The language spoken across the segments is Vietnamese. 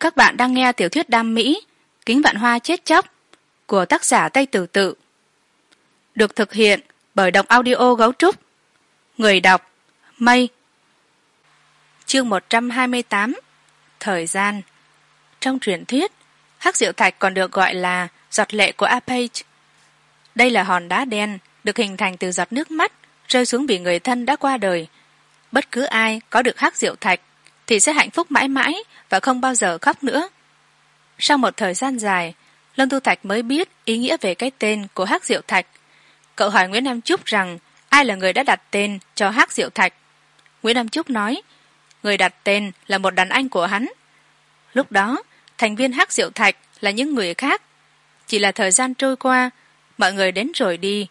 các bạn đang nghe tiểu thuyết đam mỹ, kính vạn hoa chết chóc, của tác giả tây tử tự. Được thực hiện bởi đọc audio gấu trúc. Người đọc, mây. Chương một trăm hai mươi tám, thời gian. Trong truyền thuyết, hắc diệu thạch còn được gọi là giọt lệ của apage đây là hòn đá đen được hình thành từ giọt nước mắt rơi xuống bị người thân đã qua đời. Bất cứ ai có được hắc diệu thạch thì sẽ hạnh phúc mãi mãi và không bao giờ khóc nữa. Sau một thời gian dài, lâm tu thạch mới biết ý nghĩa về cái tên của hắc diệu thạch. Cậu hỏi nguyễn nam trúc rằng ai là người đã đặt tên cho hắc diệu thạch. Nguyễn nam trúc nói, người đặt tên là một đàn anh của hắn. Lúc đó, thành viên hắc diệu thạch là những người khác. Chỉ là thời gian trôi qua, mọi người đến rồi đi.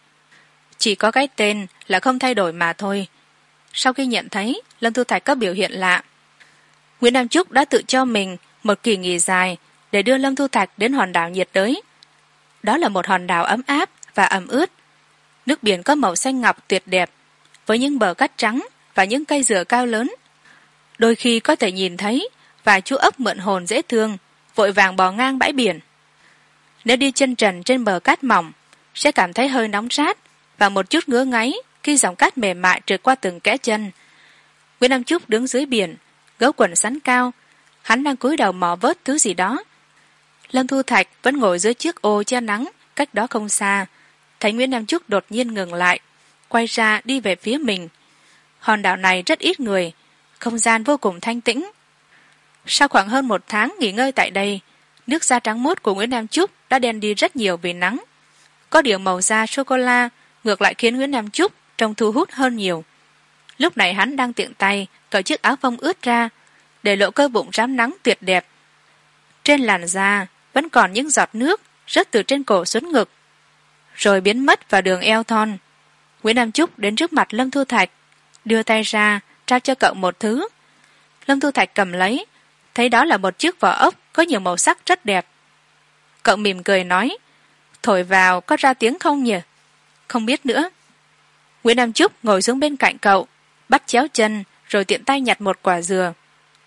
Chỉ có cái tên là không thay đổi mà thôi. Sau khi nhận thấy, lâm tu thạch có biểu hiện lạ nguyễn nam trúc đã tự cho mình một kỳ nghỉ dài để đưa lâm thu thạch đến hòn đảo nhiệt đới. Đó là một hòn đảo ấm áp và ẩm ướt. Nước biển có màu xanh ngọc tuyệt đẹp, với những bờ cát trắng và những cây dừa cao lớn. Đôi khi có thể nhìn thấy vài chú ốc mượn hồn dễ thương, vội vàng bò ngang bãi biển. Nếu đi chân trần trên bờ cát mỏng, sẽ cảm thấy hơi nóng rát và một chút ngứa ngáy khi dòng cát mềm mại trượt qua từng kẽ chân. Nguyễn nam trúc đứng dưới biển gấu quần sắn cao. Hắn đang cúi đầu mò vớt thứ gì đó. Lâm thu thạch vẫn ngồi dưới chiếc ô che nắng, cách đó không xa. Thấy nguyễn nam trúc đột nhiên ngừng lại, quay ra đi về phía mình. Hòn đảo này rất ít người, không gian vô cùng thanh tĩnh. Sau khoảng hơn một tháng nghỉ ngơi tại đây, nước da trắng mốt của nguyễn nam trúc đã đen đi rất nhiều vì nắng. Có điều màu da sô cô la ngược lại khiến nguyễn nam trúc trông thu hút hơn nhiều lúc này hắn đang tiện tay, cởi chiếc áo phông ướt ra, để lộ cơ bụng rám nắng tuyệt đẹp. Trên làn da vẫn còn những giọt nước rớt từ trên cổ xuống ngực, rồi biến mất vào đường eo thon. Nguyễn nam trúc đến trước mặt lâm thu thạch, đưa tay ra, trao cho cậu một thứ. Lâm thu thạch cầm lấy, thấy đó là một chiếc vỏ ốc có nhiều màu sắc rất đẹp. Cậu mỉm cười nói, thổi vào có ra tiếng không nhỉ? Không biết nữa. Nguyễn nam trúc ngồi xuống bên cạnh cậu bắt chéo chân, rồi tiện tay nhặt một quả dừa.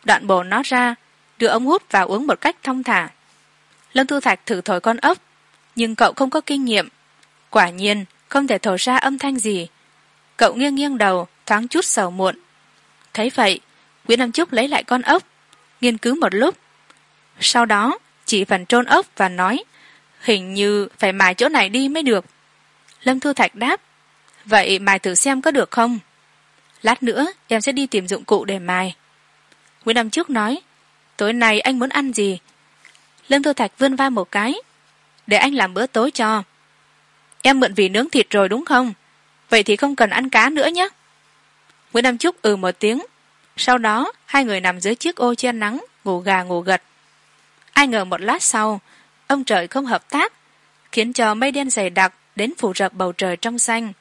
Đoạn bổ nó ra, đưa ống hút vào uống một cách thong thả. Lâm thu thạch thử thổi con ốc, nhưng cậu không có kinh nghiệm. Quả nhiên, không thể thổi ra âm thanh gì. Cậu nghiêng nghiêng đầu, thoáng chút sầu muộn. Thấy vậy, nguyễn nam trúc lấy lại con ốc, nghiên cứu một lúc. Sau đó, chỉ phần trôn ốc và nói, hình như phải mài chỗ này đi mới được. Lâm thu thạch đáp, vậy mài thử xem có được không? Lát nữa, em sẽ đi tìm dụng cụ để mài. Nguyễn nam trước nói, tối nay anh muốn ăn gì? Lâm thu thạch vươn vai một cái, để anh làm bữa tối cho. Em mượn vì nướng thịt rồi đúng không? Vậy thì không cần ăn cá nữa nhé. Nguyễn nam trúc ừ một tiếng, sau đó hai người nằm dưới chiếc ô che nắng, ngủ gà ngủ gật. Ai ngờ một lát sau, ông trời không hợp tác, khiến cho mây đen dày đặc đến phủ rập bầu trời trong xanh.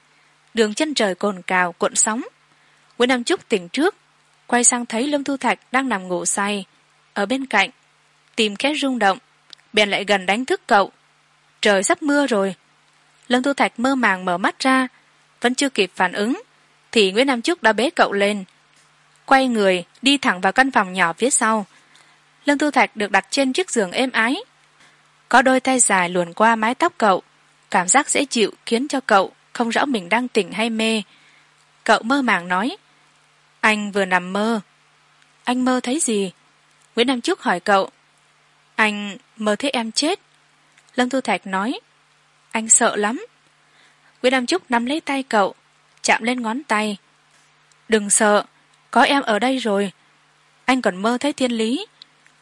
Đường chân trời cồn cào, cuộn sóng nguyễn nam trúc tỉnh trước, quay sang thấy lâm thu thạch đang nằm ngủ say. Ở bên cạnh, tìm khẽ rung động, bèn lại gần đánh thức cậu. Trời sắp mưa rồi. Lâm thu thạch mơ màng mở mắt ra, vẫn chưa kịp phản ứng, thì nguyễn nam trúc đã bế cậu lên. Quay người, đi thẳng vào căn phòng nhỏ phía sau. Lâm thu thạch được đặt trên chiếc giường êm ái. Có đôi tay dài luồn qua mái tóc cậu. Cảm giác dễ chịu khiến cho cậu không rõ mình đang tỉnh hay mê cậu mơ màng nói. Anh vừa nằm mơ. Anh mơ thấy gì? Nguyễn nam trúc hỏi cậu. Anh mơ thấy em chết. Lâm thu thạch nói. Anh sợ lắm. Nguyễn nam trúc nắm lấy tay cậu, chạm lên ngón tay. Đừng sợ, có em ở đây rồi. Anh còn mơ thấy thiên lý.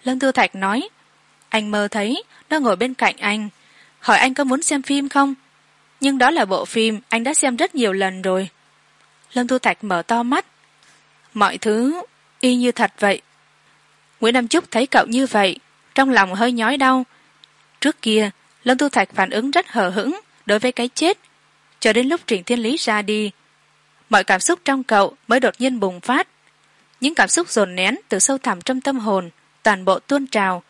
Lâm thu thạch nói. Anh mơ thấy, nó ngồi bên cạnh anh. Hỏi anh có muốn xem phim không? Nhưng đó là bộ phim, anh đã xem rất nhiều lần rồi lâm thu thạch mở to mắt. Mọi thứ y như thật vậy. Nguyễn nam trúc thấy cậu như vậy, trong lòng hơi nhói đau. Trước kia, lâm tu thạch phản ứng rất hờ hững đối với cái chết. Cho đến lúc trịnh thiên lý ra đi, mọi cảm xúc trong cậu mới đột nhiên bùng phát. Những cảm xúc dồn nén từ sâu thẳm trong tâm hồn, toàn bộ tuôn trào,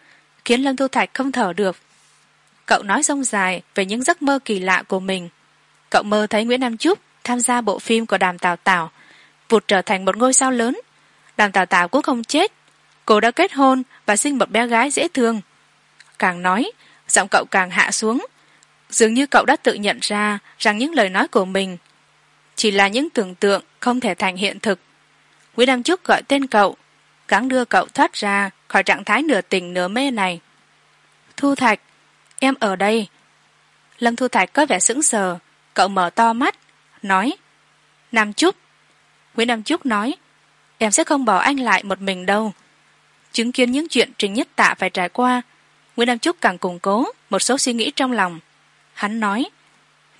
khiến lâm tu thạch không thở được. Cậu nói rông dài về những giấc mơ kỳ lạ của mình. Cậu mơ thấy nguyễn nam trúc tham gia bộ phim của đàm tào tào. Vụt trở thành một ngôi sao lớn. Đàm tào tào cũng không chết. Cô đã kết hôn và sinh một bé gái dễ thương. Càng nói, giọng cậu càng hạ xuống. Dường như cậu đã tự nhận ra rằng những lời nói của mình chỉ là những tưởng tượng không thể thành hiện thực. Nguyễn nam trúc gọi tên cậu, gắng đưa cậu thoát ra khỏi trạng thái nửa tỉnh nửa mê này. Thu thạch, em ở đây. Lâm thu thạch có vẻ sững sờ, cậu mở to mắt nói, nam trúc nguyễn nam trúc nói, em sẽ không bỏ anh lại một mình đâu. Chứng kiến những chuyện trình nhất tạ phải trải qua, nguyễn nam trúc càng củng cố một số suy nghĩ trong lòng. Hắn nói,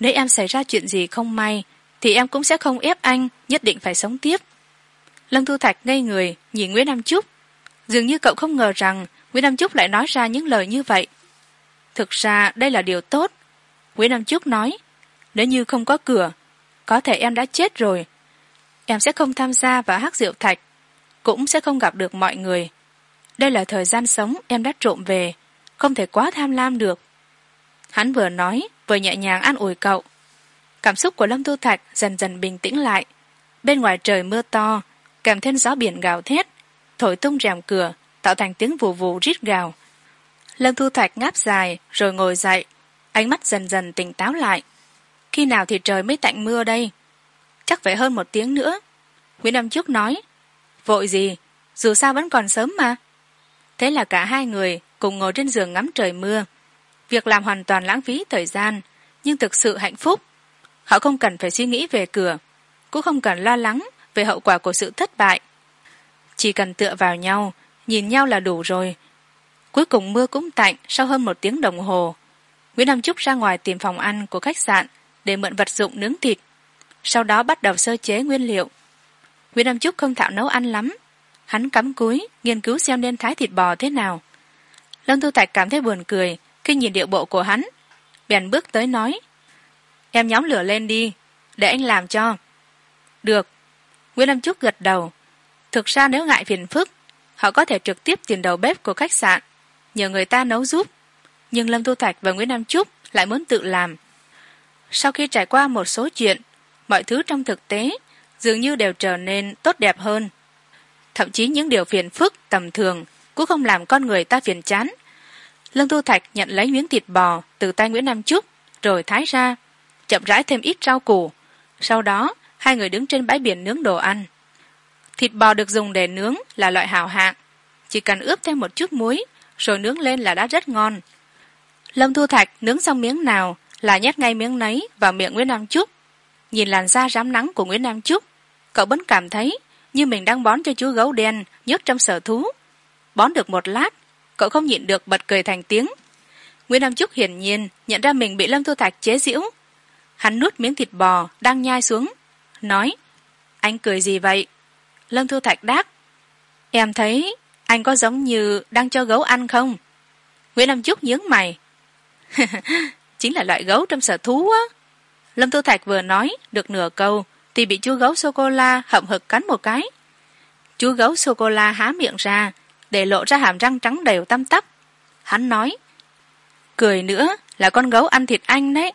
nếu em xảy ra chuyện gì không may, thì em cũng sẽ không ép anh nhất định phải sống tiếp. Lâm thu thạch ngây người nhìn nguyễn nam trúc dường như cậu không ngờ rằng nguyễn nam trúc lại nói ra những lời như vậy. Thực ra đây là điều tốt. Nguyễn nam trúc nói, nếu như không có cửa có thể em đã chết rồi. Em sẽ không tham gia vào hát rượu thạch, cũng sẽ không gặp được mọi người. Đây là thời gian sống em đã trộm về, không thể quá tham lam được. Hắn vừa nói, vừa nhẹ nhàng an ủi cậu. Cảm xúc của lâm tu thạch dần dần bình tĩnh lại. Bên ngoài trời mưa to, kèm thêm gió biển gào thét, thổi tung rèm cửa, tạo thành tiếng vù vù rít gào. Lâm thu thạch ngáp dài rồi ngồi dậy, ánh mắt dần dần tỉnh táo lại khi nào thì trời mới tạnh mưa đây? Chắc phải hơn một tiếng nữa. Nguyễn nam trúc nói, vội gì? Dù sao vẫn còn sớm mà. Thế là cả hai người cùng ngồi trên giường ngắm trời mưa. Việc làm hoàn toàn lãng phí thời gian, nhưng thực sự hạnh phúc. Họ không cần phải suy nghĩ về cửa, cũng không cần lo lắng về hậu quả của sự thất bại. Chỉ cần tựa vào nhau, nhìn nhau là đủ rồi. Cuối cùng mưa cũng tạnh sau hơn một tiếng đồng hồ. Nguyễn nam trúc ra ngoài tìm phòng ăn của khách sạn để mượn vật dụng nướng thịt. Sau đó bắt đầu sơ chế nguyên liệu. Nguyễn nam trúc không thạo nấu ăn lắm. Hắn cắm cúi, nghiên cứu xem nên thái thịt bò thế nào. Lâm tu thạch cảm thấy buồn cười khi nhìn điệu bộ của hắn. Bèn bước tới nói, em nhóm lửa lên đi, để anh làm cho. Được. Nguyễn nam trúc gật đầu. Thực ra nếu ngại phiền phức, họ có thể trực tiếp tìm đầu bếp của khách sạn, nhờ người ta nấu giúp. Nhưng lâm tu thạch và nguyễn nam trúc lại muốn tự làm sau khi trải qua một số chuyện, mọi thứ trong thực tế dường như đều trở nên tốt đẹp hơn. Thậm chí những điều phiền phức, tầm thường cũng không làm con người ta phiền chán. Lâm thu thạch nhận lấy miếng thịt bò từ tay nguyễn nam trúc rồi thái ra, chậm rãi thêm ít rau củ. Sau đó, hai người đứng trên bãi biển nướng đồ ăn. Thịt bò được dùng để nướng là loại hảo hạng. Chỉ cần ướp thêm một chút muối, rồi nướng lên là đã rất ngon. Lâm thu thạch nướng xong miếng nào là nhét ngay miếng nấy vào miệng nguyễn nam trúc. Nhìn làn da rám nắng của nguyễn nam trúc, cậu bấn cảm thấy như mình đang bón cho chú gấu đen nhốt trong sở thú. Bón được một lát, cậu không nhịn được bật cười thành tiếng. Nguyễn nam trúc hiển nhiên nhận ra mình bị lâm thu thạch chế giễu. Hắn nuốt miếng thịt bò đang nhai xuống, nói, anh cười gì vậy? Lâm thu thạch đáp, em thấy anh có giống như đang cho gấu ăn không? Nguyễn nam trúc nhướng mày chính là loại gấu trong sở thú á. Lâm thu thạch vừa nói được nửa câu thì bị chú gấu sô cô la hậm hực cắn một cái. Chú gấu sô cô la há miệng ra để lộ ra hàm răng trắng đều tăm tắp. Hắn nói, cười nữa là con gấu ăn thịt anh đấy.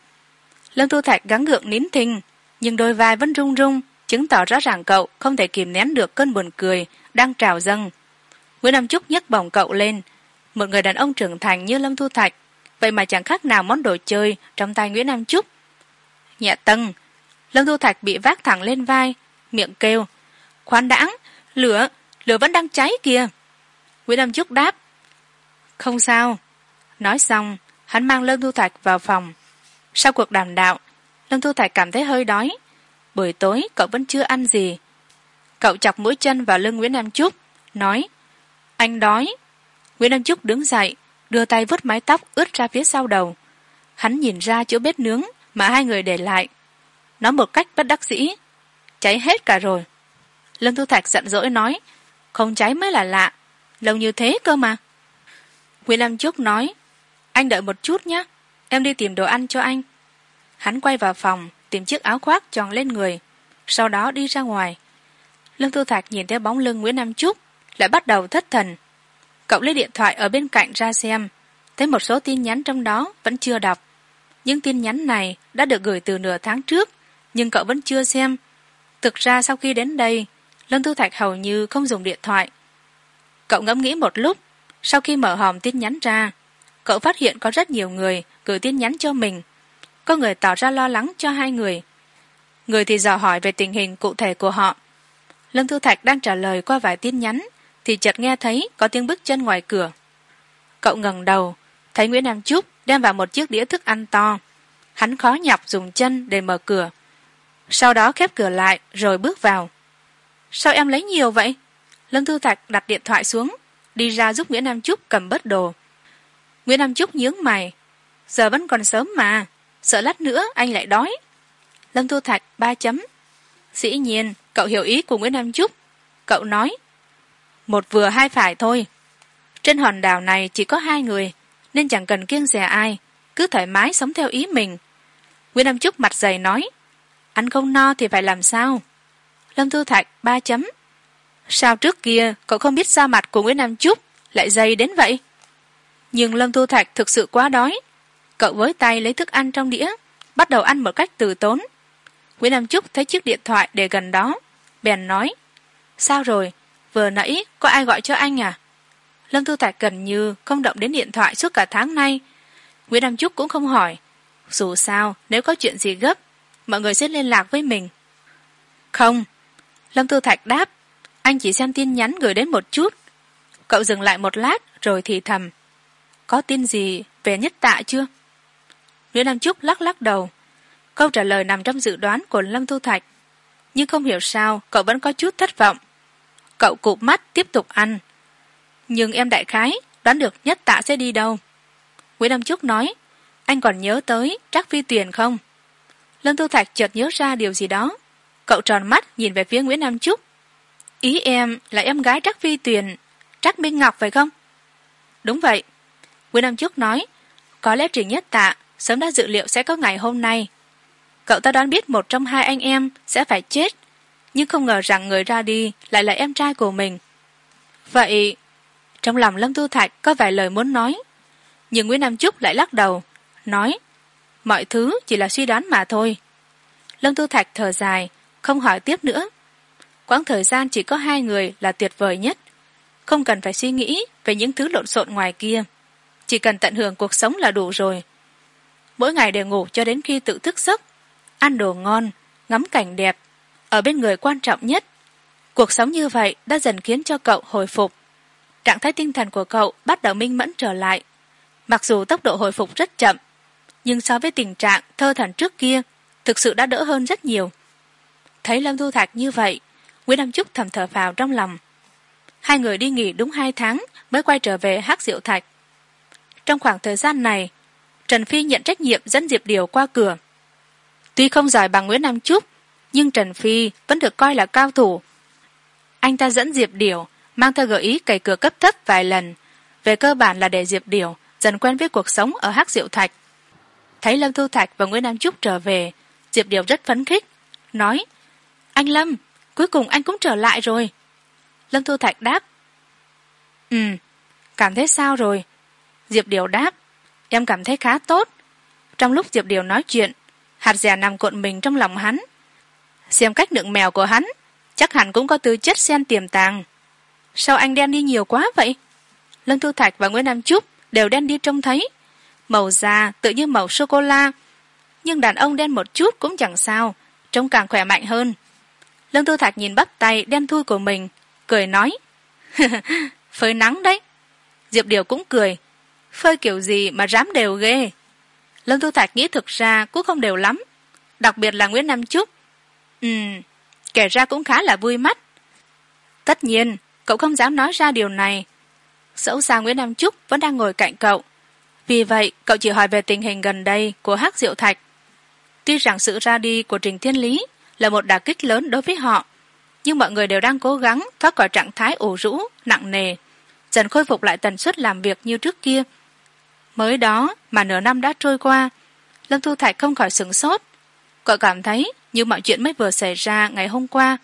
Lâm thu thạch gắng gượng nín thinh, nhưng đôi vai vẫn rung rung, chứng tỏ rõ ràng cậu không thể kìm nén được cơn buồn cười đang trào dâng. Nguyễn nam trúc nhấc bổng cậu lên. Một người đàn ông trưởng thành như lâm thu thạch vậy mà chẳng khác nào món đồ chơi trong tay nguyễn nam trúc. Nhẹ tân lâm thu thạch bị vác thẳng lên vai, miệng kêu, khoan đãng lửa lửa vẫn đang cháy kìa. Nguyễn nam trúc đáp, không sao. Nói xong, hắn mang lâm thu thạch vào phòng. Sau cuộc đàm đạo, lâm thu thạch cảm thấy hơi đói. Buổi tối, cậu vẫn chưa ăn gì. Cậu chọc mũi chân vào lưng nguyễn nam trúc, nói, anh đói. Nguyễn nam trúc đứng dậy đưa tay vứt mái tóc ướt ra phía sau đầu. Hắn nhìn ra chỗ bếp nướng mà hai người để lại. Nói một cách bất đắc dĩ, cháy hết cả rồi. Lâm thu thạch giận dỗi nói, không cháy mới là lạ, lâu như thế cơ mà. Nguyễn nam trúc nói, anh đợi một chút nhé em đi tìm đồ ăn cho anh. Hắn quay vào phòng, tìm chiếc áo khoác tròn lên người, sau đó đi ra ngoài. Lâm thu thạch nhìn theo bóng lưng nguyễn nam trúc, lại bắt đầu thất thần cậu lấy điện thoại ở bên cạnh ra xem. Thấy một số tin nhắn trong đó vẫn chưa đọc. Những tin nhắn này đã được gửi từ nửa tháng trước, nhưng cậu vẫn chưa xem. Thực ra sau khi đến đây, lâm thu thạch hầu như không dùng điện thoại. Cậu ngẫm nghĩ một lúc, sau khi mở hòm tin nhắn ra, cậu phát hiện có rất nhiều người gửi tin nhắn cho mình. Có người tỏ ra lo lắng cho hai người. Người thì dò hỏi về tình hình cụ thể của họ. Lâm thu thạch đang trả lời qua vài tin nhắn thì chợt nghe thấy có tiếng bước chân ngoài cửa. Cậu ngẩng đầu, thấy nguyễn nam trúc đem vào một chiếc đĩa thức ăn to. Hắn khó nhọc dùng chân để mở cửa. Sau đó khép cửa lại rồi bước vào. Sao em lấy nhiều vậy? Lâm thư thạch đặt điện thoại xuống, đi ra giúp nguyễn nam trúc cầm bớt đồ. Nguyễn nam trúc nhướng mày. Giờ vẫn còn sớm mà, sợ lát nữa anh lại đói. Lâm thu thạch ba chấm. Dĩ nhiên, cậu hiểu ý của nguyễn nam trúc. Cậu nói một vừa hai phải thôi. Trên hòn đảo này chỉ có hai người, nên chẳng cần kiêng dè ai, cứ thoải mái sống theo ý mình. Nguyễn nam trúc mặt dày nói, ăn không no thì phải làm sao? Lâm thu thạch ba chấm, sao trước kia cậu không biết da mặt của nguyễn nam trúc lại dày đến vậy? Nhưng lâm thu thạch thực sự quá đói. Cậu với tay lấy thức ăn trong đĩa, bắt đầu ăn một cách từ tốn. Nguyễn nam trúc thấy chiếc điện thoại để gần đó, bèn nói, sao rồi? Vừa nãy, có ai gọi cho anh à? Lâm Tư thạch gần như không động đến điện thoại suốt cả tháng nay. Nguyễn nam trúc cũng không hỏi. Dù sao, nếu có chuyện gì gấp, mọi người sẽ liên lạc với mình. Không. Lâm Tư thạch đáp, anh chỉ xem tin nhắn gửi đến một chút. Cậu dừng lại một lát, rồi thì thầm, có tin gì về nhất tạ chưa? Nguyễn nam trúc lắc lắc đầu. Câu trả lời nằm trong dự đoán của lâm thu thạch. Nhưng không hiểu sao, cậu vẫn có chút thất vọng cậu cụp mắt tiếp tục ăn. Nhưng em đại khái đoán được nhất tạ sẽ đi đâu. Nguyễn nam trúc nói, anh còn nhớ tới trác phi tuyền không? Lâm thu thạch chợt nhớ ra điều gì đó. Cậu tròn mắt nhìn về phía nguyễn nam trúc ý em là em gái trác phi tuyền, trác minh ngọc phải không? Đúng vậy. Nguyễn nam trúc nói, có lẽ trình nhất tạ sớm đã dự liệu sẽ có ngày hôm nay. Cậu ta đoán biết một trong hai anh em sẽ phải chết nhưng không ngờ rằng người ra đi lại là em trai của mình. Vậy, trong lòng lâm tu thạch có vài lời muốn nói, nhưng nguyễn nam trúc lại lắc đầu, nói, mọi thứ chỉ là suy đoán mà thôi. Lâm tu thạch thở dài, không hỏi tiếp nữa. Quãng thời gian chỉ có hai người là tuyệt vời nhất. Không cần phải suy nghĩ về những thứ lộn xộn ngoài kia. Chỉ cần tận hưởng cuộc sống là đủ rồi. Mỗi ngày đều ngủ cho đến khi tự thức giấc, ăn đồ ngon, ngắm cảnh đẹp ở bên người quan trọng nhất. Cuộc sống như vậy đã dần khiến cho cậu hồi phục. Trạng thái tinh thần của cậu bắt đầu minh mẫn trở lại. Mặc dù tốc độ hồi phục rất chậm, nhưng so với tình trạng thơ thần trước kia, thực sự đã đỡ hơn rất nhiều. Thấy lâm thu thạch như vậy, nguyễn nam trúc thầm thở vào trong lòng. Hai người đi nghỉ đúng hai tháng mới quay trở về hát diệu thạch. Trong khoảng thời gian này, trần phi nhận trách nhiệm dẫn diệp điều qua cửa. Tuy không giỏi bằng nguyễn nam trúc nhưng trần phi vẫn được coi là cao thủ. Anh ta dẫn diệp Điểu, mang theo gợi ý cày cửa cấp thấp vài lần. Về cơ bản là để diệp Điểu dần quen với cuộc sống ở hắc diệu thạch. Thấy lâm thu thạch và nguyễn nam trúc trở về, diệp Điểu rất phấn khích, nói, anh lâm, cuối cùng anh cũng trở lại rồi. Lâm thu thạch đáp ừ cảm thấy sao rồi? Diệp Điểu đáp, em cảm thấy khá tốt. Trong lúc diệp điều nói chuyện, hạt dẻ nằm cuộn mình trong lòng hắn xem cách đựng mèo của hắn, chắc hẳn cũng có tư chất sen tiềm tàng. Sao anh đen đi nhiều quá vậy? Lân thu thạch và nguyễn nam trúc đều đen đi trông thấy. Màu da tự như màu sô cô la nhưng đàn ông đen một chút cũng chẳng sao, trông càng khỏe mạnh hơn. Lân thu thạch nhìn bắp tay đen thui của mình, cười nói, phơi nắng đấy. Diệp điều cũng cười, phơi kiểu gì mà rám đều ghê. Lân thu thạch nghĩ thực ra cũng không đều lắm, đặc biệt là nguyễn nam trúc ừ kể ra cũng khá là vui mắt. Tất nhiên, cậu không dám nói ra điều này. Dẫu sao nguyễn nam trúc vẫn đang ngồi cạnh cậu. Vì vậy, cậu chỉ hỏi về tình hình gần đây của hắc diệu thạch. Tuy rằng sự ra đi của trình thiên lý là một đà kích lớn đối với họ, nhưng mọi người đều đang cố gắng thoát khỏi trạng thái ủ rũ, nặng nề, dần khôi phục lại tần suất làm việc như trước kia. Mới đó mà nửa năm đã trôi qua, lâm thu thạch không khỏi sửng sốt. Cậu cảm thấy như mọi chuyện mới vừa xảy ra ngày hôm qua.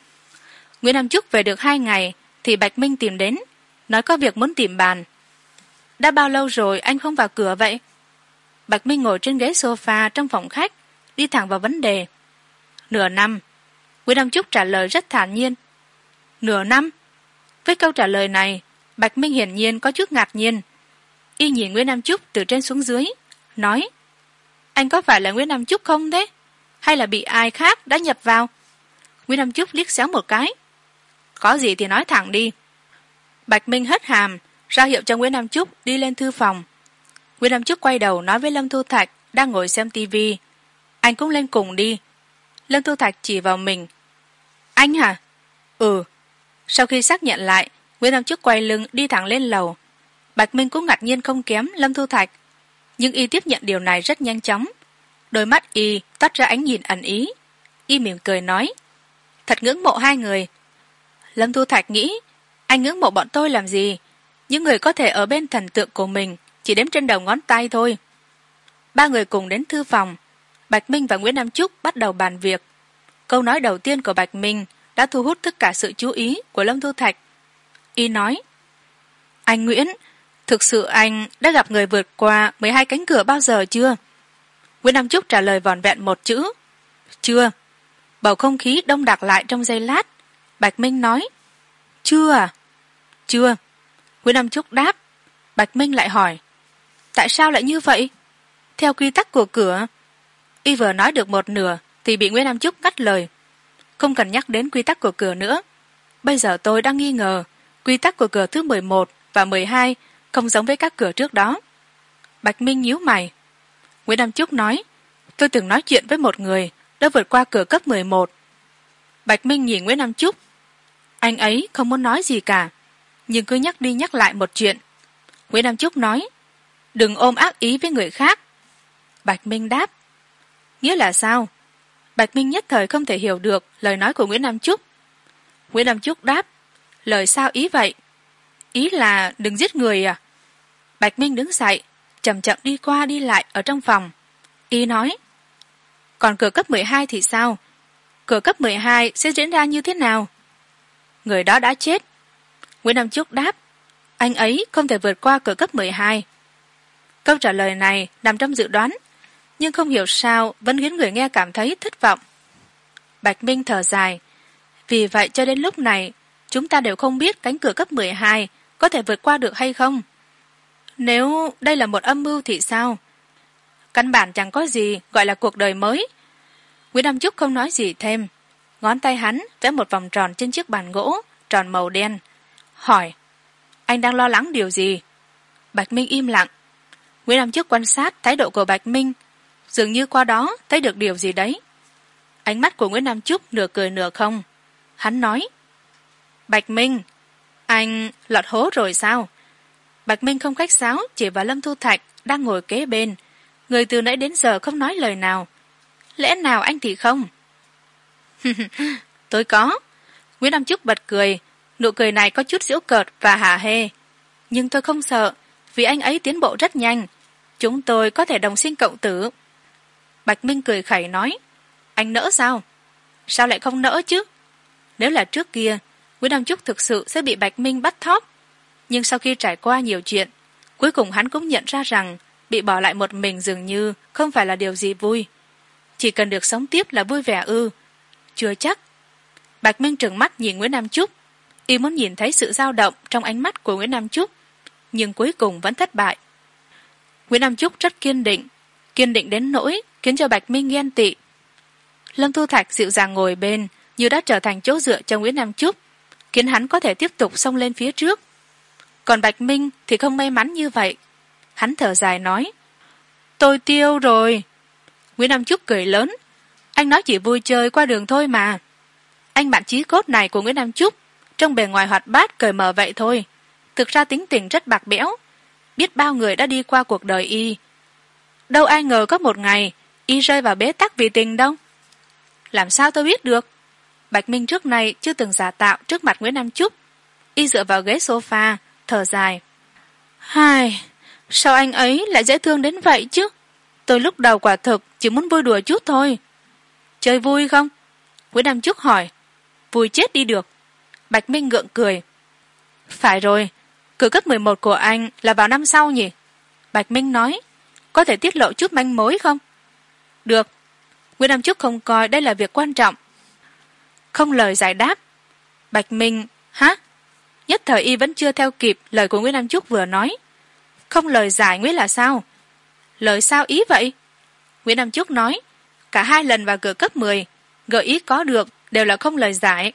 Nguyễn nam trúc về được hai ngày thì bạch minh tìm đến, nói có việc muốn tìm bàn. Đã bao lâu rồi anh không vào cửa vậy? Bạch minh ngồi trên ghế s o f a trong phòng khách, đi thẳng vào vấn đề. Nửa năm. Nguyễn nam trúc trả lời rất thản nhiên. Nửa năm. Với câu trả lời này, bạch minh hiển nhiên có chút ngạc nhiên. Y nhìn nguyễn nam trúc từ trên xuống dưới, nói, anh có phải là nguyễn nam trúc không thế? Hay là bị ai khác đã nhập vào? Nguyễn nam trúc liếc xéo một cái. Có gì thì nói thẳng đi. Bạch minh hất hàm, ra hiệu cho nguyễn nam trúc đi lên thư phòng. Nguyễn nam trúc quay đầu nói với lâm thu thạch đang ngồi xem TV. anh cũng lên cùng đi. Lâm thu thạch chỉ vào mình. Anh hả? Ừ. Sau khi xác nhận lại nguyễn nam trúc quay lưng đi thẳng lên lầu. Bạch minh cũng ngạc nhiên không kém lâm thu thạch. Nhưng y tiếp nhận điều này rất nhanh chóng đôi mắt y toát ra ánh nhìn ẩn ý. Y mỉm cười nói, thật ngưỡng mộ hai người. Lâm thu thạch nghĩ, anh ngưỡng mộ bọn tôi làm gì? Những người có thể ở bên thần tượng của mình chỉ đếm trên đầu ngón tay thôi. Ba người cùng đến thư phòng. Bạch minh và nguyễn nam trúc bắt đầu bàn việc. Câu nói đầu tiên của bạch minh đã thu hút tất cả sự chú ý của lâm thu thạch. Y nói, anh nguyễn, thực sự anh đã gặp người vượt qua mười hai cánh cửa bao giờ chưa? Nguyễn nam trúc trả lời vòn vẹn một chữ, chưa. Bầu không khí đông đặc lại trong giây lát. Bạch minh nói, chưa. À chưa. Nguyễn nam trúc đáp. Bạch minh lại hỏi, tại sao lại như vậy? Theo quy tắc của cửa. Y vừa nói được một nửa thì bị nguyễn nam trúc ngắt lời. Không cần nhắc đến quy tắc của cửa nữa. Bây giờ tôi đang nghi ngờ quy tắc của cửa thứ mười một và mười hai không giống với các cửa trước đó. Bạch minh nhíu mày nguyễn nam trúc nói, tôi từng nói chuyện với một người đã vượt qua cửa cấp mười một. Bạch minh nhìn nguyễn nam trúc, anh ấy không muốn nói gì cả, nhưng cứ nhắc đi nhắc lại một chuyện. Nguyễn nam trúc nói, đừng ôm ác ý với người khác. Bạch minh đáp, nghĩa là sao? Bạch minh nhất thời không thể hiểu được lời nói của nguyễn nam trúc. Nguyễn nam trúc đáp, lời sao ý vậy? Ý là đừng giết người à? Bạch minh đứng dậy chậm chậm đi qua đi lại ở trong phòng. Y nói, còn cửa cấp mười hai thì sao? Cửa cấp mười hai sẽ diễn ra như thế nào? Người đó đã chết. Nguyễn nam trúc đáp, anh ấy không thể vượt qua cửa cấp mười hai. Câu trả lời này nằm trong dự đoán, nhưng không hiểu sao vẫn khiến người nghe cảm thấy thất vọng. Bạch minh thở dài, vì vậy cho đến lúc này, chúng ta đều không biết cánh cửa cấp mười hai có thể vượt qua được hay không nếu đây là một âm mưu thì sao? Căn bản chẳng có gì gọi là cuộc đời mới. Nguyễn nam trúc không nói gì thêm. Ngón tay hắn vẽ một vòng tròn trên chiếc bàn gỗ, tròn màu đen. Hỏi, anh đang lo lắng điều gì? Bạch minh im lặng. Nguyễn nam trúc quan sát thái độ của bạch minh. Dường như qua đó thấy được điều gì đấy. Ánh mắt của nguyễn nam trúc nửa cười nửa không. Hắn nói, bạch minh, anh lọt hố rồi sao? Bạch minh không khách sáo, chỉ vào lâm thu thạch đang ngồi kế bên. Người từ nãy đến giờ không nói lời nào. Lẽ nào anh thì không? Tôi có. Nguyễn nam trúc bật cười. Nụ cười này có chút giễu cợt và hả hê. Nhưng tôi không sợ, vì anh ấy tiến bộ rất nhanh. Chúng tôi có thể đồng sinh cộng tử. Bạch minh cười khẩy nói. Anh nỡ sao? Sao lại không nỡ chứ? Nếu là trước kia, nguyễn nam trúc thực sự sẽ bị bạch minh bắt thóp nhưng sau khi trải qua nhiều chuyện, cuối cùng hắn cũng nhận ra rằng bị bỏ lại một mình dường như không phải là điều gì vui. Chỉ cần được sống tiếp là vui vẻ ư. Chưa chắc. Bạch minh trừng mắt nhìn nguyễn nam trúc, y muốn nhìn thấy sự dao động trong ánh mắt của nguyễn nam trúc, nhưng cuối cùng vẫn thất bại. Nguyễn nam trúc rất kiên định kiên định đến nỗi khiến cho bạch minh ghen tị. Lâm thu thạch dịu dàng ngồi bên, như đã trở thành chỗ dựa cho nguyễn nam trúc, khiến hắn có thể tiếp tục xông lên phía trước còn bạch minh thì không may mắn như vậy. Hắn thở dài nói, tôi tiêu rồi. Nguyễn nam trúc cười lớn, anh nói chỉ vui chơi qua đường thôi mà. Anh bạn chí cốt này của nguyễn nam trúc trong bề ngoài hoạt bát cởi mở vậy thôi. Thực ra tính tình rất bạc bẽo, biết bao người đã đi qua cuộc đời y. Đâu ai ngờ có một ngày, y rơi vào bế tắc vì tình đâu. Làm sao tôi biết được? Bạch minh trước nay chưa từng giả tạo trước mặt nguyễn nam trúc y dựa vào ghế sofa thở dài. Hai, sao anh ấy lại dễ thương đến vậy chứ? Tôi lúc đầu quả thực chỉ muốn vui đùa chút thôi. Chơi vui không? Nguyễn nam trúc hỏi. Vui chết đi được. Bạch minh gượng cười. Phải rồi, cử cấp mười một của anh là vào năm sau nhỉ? Bạch minh nói. Có thể tiết lộ chút manh mối không? Được. Nguyễn nam trúc không coi đây là việc quan trọng. Không lời giải đáp. Bạch minh, hả? Nhất thời y vẫn chưa theo kịp lời của nguyễn nam trúc vừa nói. Không lời giải nghĩa là sao? Lời sao ý vậy? Nguyễn nam trúc nói, cả hai lần vào cửa cấp mười, gợi ý có được đều là không lời giải.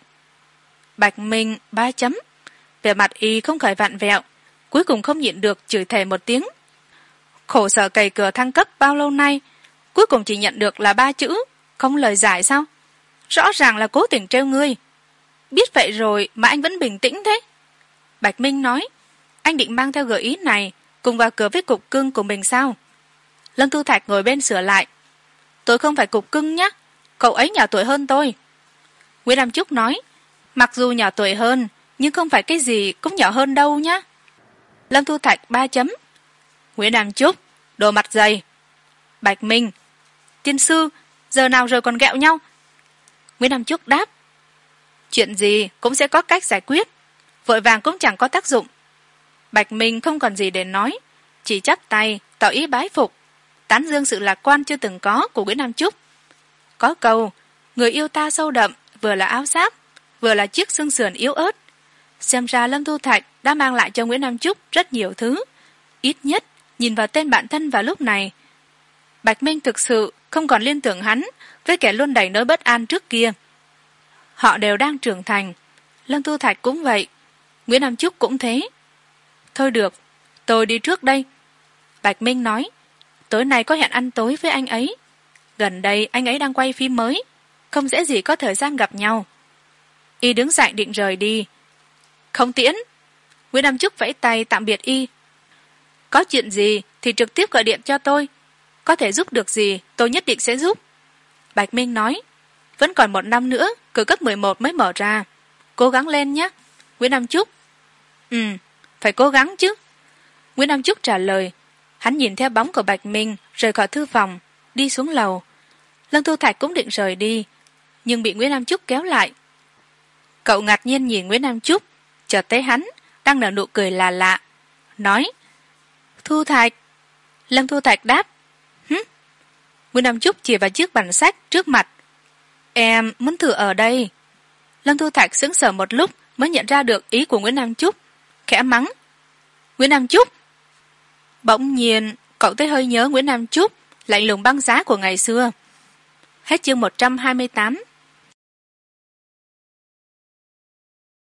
Bạch minh ba chấm. Vẻ mặt y không khởi vặn vẹo, cuối cùng không nhịn được chửi thề một tiếng. Khổ sở cày cửa thăng cấp bao lâu nay, cuối cùng chỉ nhận được là ba chữ, không lời giải sao? Rõ ràng là cố tình trêu ngươi. Biết vậy rồi mà anh vẫn bình tĩnh thế bạch minh nói, anh định mang theo gợi ý này cùng vào cửa với cục cưng của mình sao? Lâm thu thạch ngồi bên sửa lại, tôi không phải cục cưng nhé cậu ấy nhỏ tuổi hơn tôi. Nguyễn nam trúc nói, mặc dù nhỏ tuổi hơn, nhưng không phải cái gì cũng nhỏ hơn đâu nhá. Lâm thu thạch ba chấm, nguyễn nam trúc đồ mặt dày. Bạch minh, tiên sư, giờ nào rồi còn ghẹo nhau? Nguyễn nam trúc đáp, chuyện gì cũng sẽ có cách giải quyết vội vàng cũng chẳng có tác dụng. Bạch minh không còn gì để nói, chỉ chắp tay, tỏ ý bái phục, tán dương sự lạc quan chưa từng có của nguyễn nam trúc có câu, người yêu ta sâu đậm, vừa là áo giáp, vừa là chiếc xương sườn yếu ớt. Xem ra lâm thu thạch đã mang lại cho nguyễn nam trúc rất nhiều thứ. Ít nhất, nhìn vào tên bạn thân vào lúc này, bạch minh thực sự không còn liên tưởng hắn với kẻ luôn đầy nỗi bất an trước kia. Họ đều đang trưởng thành. Lâm thu thạch cũng vậy nguyễn nam trúc cũng thế. Thôi được, tôi đi trước đây. Bạch minh nói, tối nay có hẹn ăn tối với anh ấy. Gần đây anh ấy đang quay phim mới, không dễ gì có thời gian gặp nhau. Y đứng dậy định rời đi. Không tiễn. Nguyễn nam trúc vẫy tay tạm biệt y. Có chuyện gì thì trực tiếp gọi điện cho tôi. Có thể giúp được gì, tôi nhất định sẽ giúp. Bạch minh nói, vẫn còn một năm nữa cửa cấp mười một mới mở ra. Cố gắng lên nhé. Nguyễn nam trúc ừ phải cố gắng chứ. Nguyễn nam trúc trả lời. Hắn nhìn theo bóng của bạch minh, rời khỏi thư phòng, đi xuống lầu. Lân thu thạch cũng định rời đi, nhưng bị nguyễn nam trúc kéo lại. Cậu ngạc nhiên nhìn nguyễn nam trúc chợt thấy hắn đang nở nụ cười là lạ. Nói, thu thạch. Lâm thu thạch đáp hứ nguyễn nam trúc chỉ vào chiếc bản sách trước mặt. Em muốn thử ở đây. Lâm thu thạch sững sờ một lúc mới nhận ra được ý của nguyễn nam trúc khẽ mắng. Nguyễn nam Chúc, bỗng nhiên cậu thấy hơi nhớ nguyễn nam Chúc, lạnh lùng băng giá của ngày xưa. Hết chương một trăm hai mươi tám.